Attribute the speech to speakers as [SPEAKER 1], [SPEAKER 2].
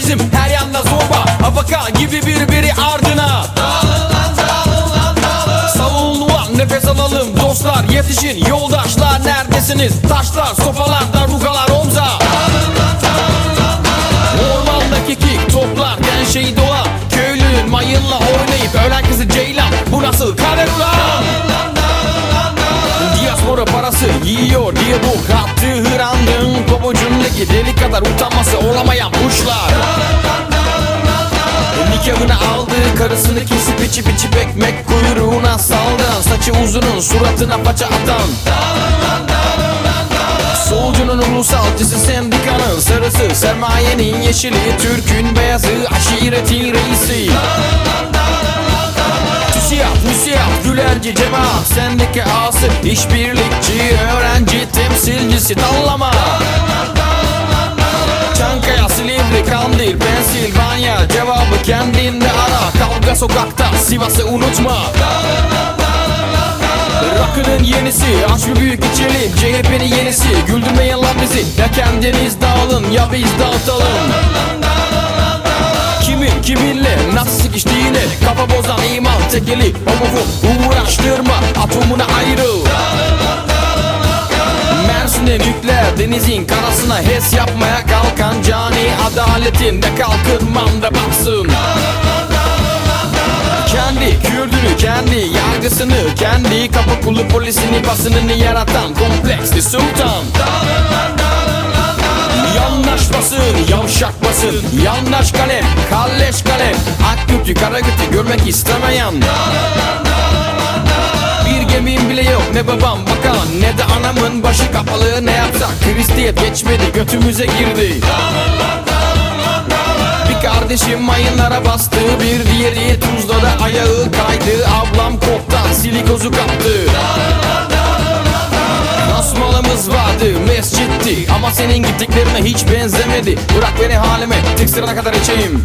[SPEAKER 1] bizim her yanda zorba Abaka gibi birbiri ardına. Dağılın lan dağılın lan dağılın Savunun nefes alalım dostlar Yetişin yoldaşlar neredesiniz? Taşlar sopalar darugalar omza. Dağılın lan dağılın lan dağılın Ormandaki kik toplar den şeyi dolan Köylünün mayınla oynayıp ölen kızı ceylan. Bu nasıl kader ulan? Dağılın lan dağılın lan dağılın parası yiyor diye bu. Kaptığı hırandın pabucundaki deli kadar utanması olamayan kuşlar. Aldı karısını kesip içip içip ekmek kuyruğuna saldı Saçı uzunun suratına paça atan. Solcunun ulusalcısı sendikanın sarısı Sermayenin yeşili Türk'ün beyazı aşiretin reisi. TÜSİAD, MÜSİAD, Gülerci cemaat Sendika ağası, işbirlikçi Öğrenci temsilcisi dallama. Çankaya, Silivri, Kandil, Pensilvanya Cevabı Kavga sokakta, Sivas'ı unutma. Rakının yenisi aç bir büyük içelim. CHP'nin yenisi güldürmeyin lan bizi. Ya kendiniz dağılın ya biz dağıtalım. Kimin kiminle nasıl sıkıştığını Kafa bozan iman tekeli. Homofob uğraştırma atomuna ayrıl. Mersin'e nükleer denizin karasına HES yapmaya kalkan cani Adaletin de kalkınmam da baksın kendi Kürdünü kendi yargısını kendi Kapı kulu polisini basınını yaratan kompleksli sultan. Yandaşmasın, yavşakmasın Yandaş kalem, kalleş kalem. Ak gütü, kara gütü görmek istemeyen. Bir gemim bile yok ne babam bakan Ne de anamın başı kapalı. Ne yapsak Kristiyet geçmedi götümüze girdi. bir kardeşim mayınlara bastı. Bir diğeri Tuzla'da ayağı kaydı. Ablam koptan silikozu kaptı. Nasmalımız vardı mescitti. Ama senin gittiklerine hiç benzemedi. Bırak beni halime tek sırana kadar içeyim